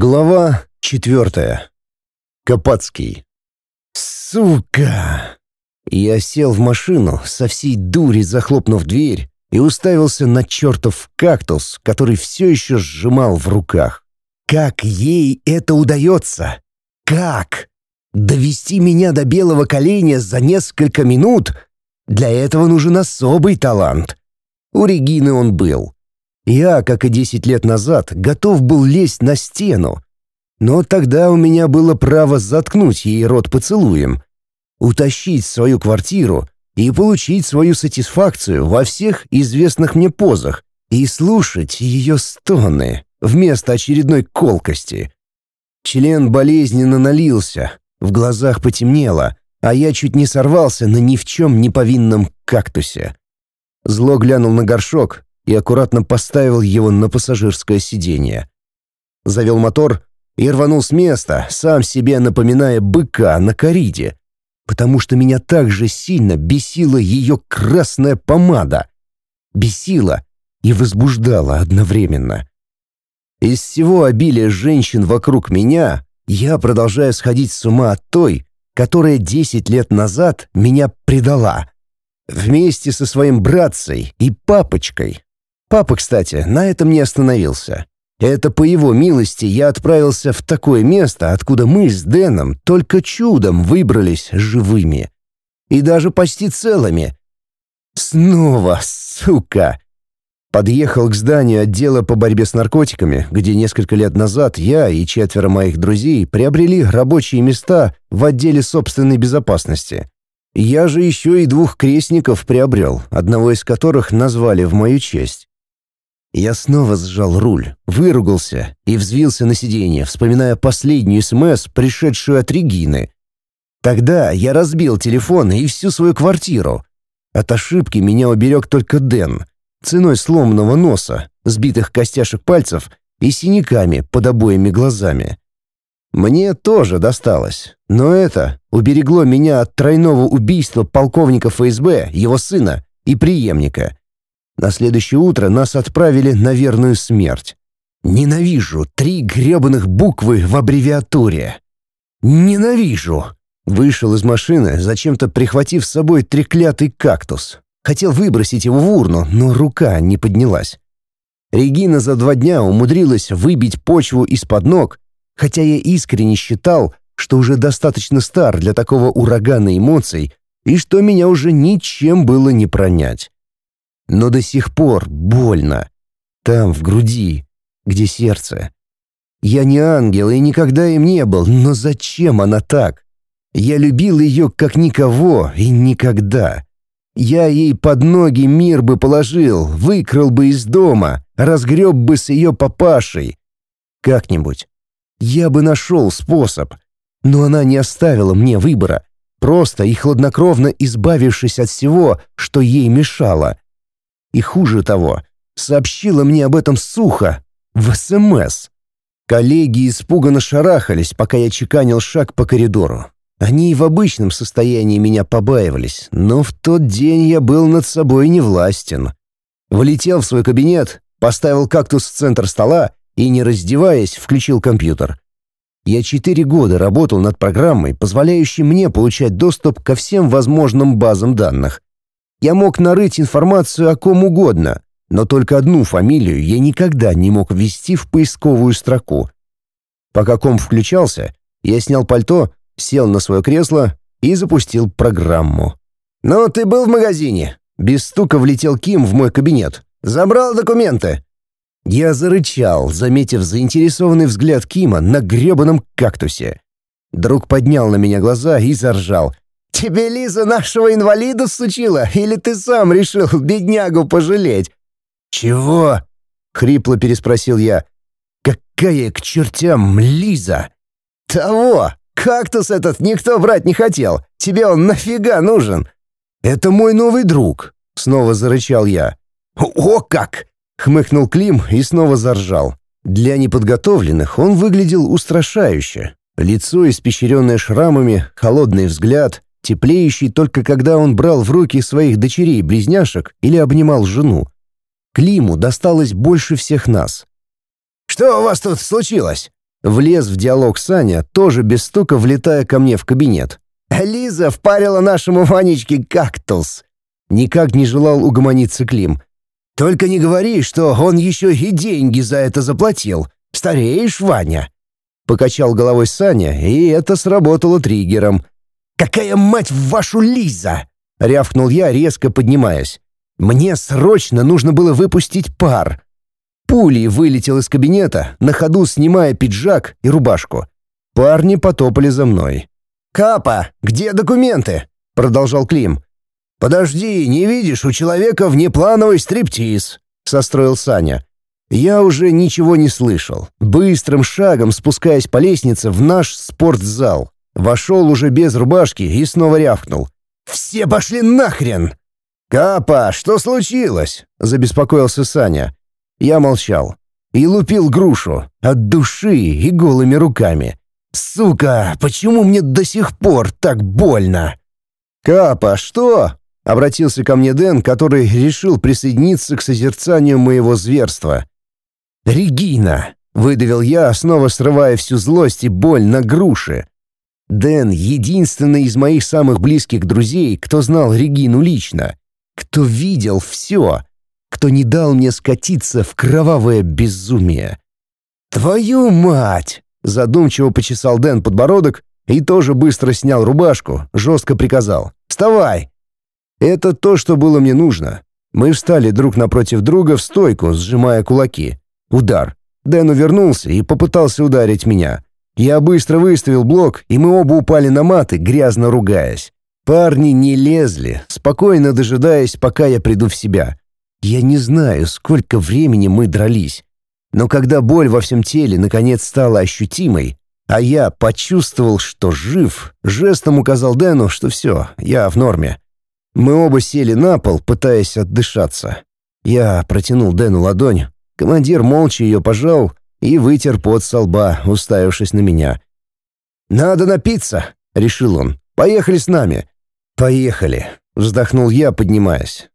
Глава четвертая. Капацкий. Сука! Я сел в машину, со всей дури захлопнув дверь, и уставился на чертов кактус, который все еще сжимал в руках. Как ей это удается? Как? Довести меня до белого коленя за несколько минут? Для этого нужен особый талант. У Регины он был. Я, как и десять лет назад, готов был лезть на стену. Но тогда у меня было право заткнуть ей рот поцелуем, утащить свою квартиру и получить свою сатисфакцию во всех известных мне позах и слушать ее стоны вместо очередной колкости. Член болезненно налился, в глазах потемнело, а я чуть не сорвался на ни в чем не повинном кактусе. Зло глянул на горшок и аккуратно поставил его на пассажирское сиденье. Завел мотор и рванул с места, сам себе напоминая быка на кориде, потому что меня так же сильно бесила ее красная помада. Бесила и возбуждала одновременно. Из всего обилия женщин вокруг меня я продолжаю сходить с ума от той, которая десять лет назад меня предала. Вместе со своим братцей и папочкой, Папа, кстати, на этом не остановился. Это по его милости я отправился в такое место, откуда мы с Дэном только чудом выбрались живыми. И даже почти целыми. Снова, сука! Подъехал к зданию отдела по борьбе с наркотиками, где несколько лет назад я и четверо моих друзей приобрели рабочие места в отделе собственной безопасности. Я же еще и двух крестников приобрел, одного из которых назвали в мою честь. Я снова сжал руль, выругался и взвился на сиденье, вспоминая последнюю СМС, пришедшую от Регины. Тогда я разбил телефон и всю свою квартиру. От ошибки меня уберег только Дэн, ценой сломанного носа, сбитых костяшек пальцев и синяками под обоими глазами. Мне тоже досталось, но это уберегло меня от тройного убийства полковника ФСБ, его сына и преемника. На следующее утро нас отправили на верную смерть. Ненавижу три гребаных буквы в аббревиатуре. Ненавижу. Вышел из машины, зачем-то прихватив с собой треклятый кактус. Хотел выбросить его в урну, но рука не поднялась. Регина за два дня умудрилась выбить почву из-под ног, хотя я искренне считал, что уже достаточно стар для такого урагана эмоций и что меня уже ничем было не пронять но до сих пор больно. Там, в груди, где сердце. Я не ангел и никогда им не был, но зачем она так? Я любил ее как никого и никогда. Я ей под ноги мир бы положил, выкрал бы из дома, разгреб бы с ее папашей. Как-нибудь. Я бы нашел способ. Но она не оставила мне выбора, просто и хладнокровно избавившись от всего, что ей мешало. И хуже того, сообщила мне об этом сухо, в СМС. Коллеги испуганно шарахались, пока я чеканил шаг по коридору. Они и в обычном состоянии меня побаивались, но в тот день я был над собой невластен. Влетел в свой кабинет, поставил кактус в центр стола и, не раздеваясь, включил компьютер. Я четыре года работал над программой, позволяющей мне получать доступ ко всем возможным базам данных. Я мог нарыть информацию о ком угодно, но только одну фамилию я никогда не мог ввести в поисковую строку. Пока ком включался, я снял пальто, сел на свое кресло и запустил программу. «Ну, ты был в магазине?» Без стука влетел Ким в мой кабинет. «Забрал документы?» Я зарычал, заметив заинтересованный взгляд Кима на гребаном кактусе. Друг поднял на меня глаза и заржал. Тебе Лиза нашего инвалида сучила, или ты сам решил беднягу пожалеть?» «Чего?» — хрипло переспросил я. «Какая к чертям Лиза?» «Того! Кактус этот никто брать не хотел. Тебе он нафига нужен?» «Это мой новый друг», — снова зарычал я. «О как!» — хмыкнул Клим и снова заржал. Для неподготовленных он выглядел устрашающе. Лицо, испещренное шрамами, холодный взгляд, теплеющий только когда он брал в руки своих дочерей-близняшек или обнимал жену. Климу досталось больше всех нас. «Что у вас тут случилось?» Влез в диалог Саня, тоже без стука влетая ко мне в кабинет. «Лиза впарила нашему Ванечке кактус!» Никак не желал угомониться Клим. «Только не говори, что он еще и деньги за это заплатил. Стареешь, Ваня!» Покачал головой Саня, и это сработало триггером. «Какая мать в вашу Лиза!» — рявкнул я, резко поднимаясь. «Мне срочно нужно было выпустить пар». Пулей вылетел из кабинета, на ходу снимая пиджак и рубашку. Парни потопали за мной. «Капа, где документы?» — продолжал Клим. «Подожди, не видишь, у человека внеплановый стриптиз», — состроил Саня. Я уже ничего не слышал. Быстрым шагом спускаясь по лестнице в наш спортзал. Вошел уже без рубашки и снова рявкнул. «Все пошли нахрен!» «Капа, что случилось?» — забеспокоился Саня. Я молчал и лупил грушу от души и голыми руками. «Сука, почему мне до сих пор так больно?» «Капа, что?» — обратился ко мне Дэн, который решил присоединиться к созерцанию моего зверства. «Регина!» — выдавил я, снова срывая всю злость и боль на груши. Дэн — единственный из моих самых близких друзей, кто знал Регину лично, кто видел все, кто не дал мне скатиться в кровавое безумие. «Твою мать!» — задумчиво почесал Дэн подбородок и тоже быстро снял рубашку, жестко приказал. «Вставай!» Это то, что было мне нужно. Мы встали друг напротив друга в стойку, сжимая кулаки. Удар. Дэн увернулся и попытался ударить меня. Я быстро выставил блок, и мы оба упали на маты, грязно ругаясь. Парни не лезли, спокойно дожидаясь, пока я приду в себя. Я не знаю, сколько времени мы дрались. Но когда боль во всем теле наконец стала ощутимой, а я почувствовал, что жив, жестом указал Дэну, что все, я в норме. Мы оба сели на пол, пытаясь отдышаться. Я протянул Дэну ладонь, Командир молча ее пожал и вытер пот со лба, уставившись на меня. «Надо напиться», — решил он. «Поехали с нами». «Поехали», — вздохнул я, поднимаясь.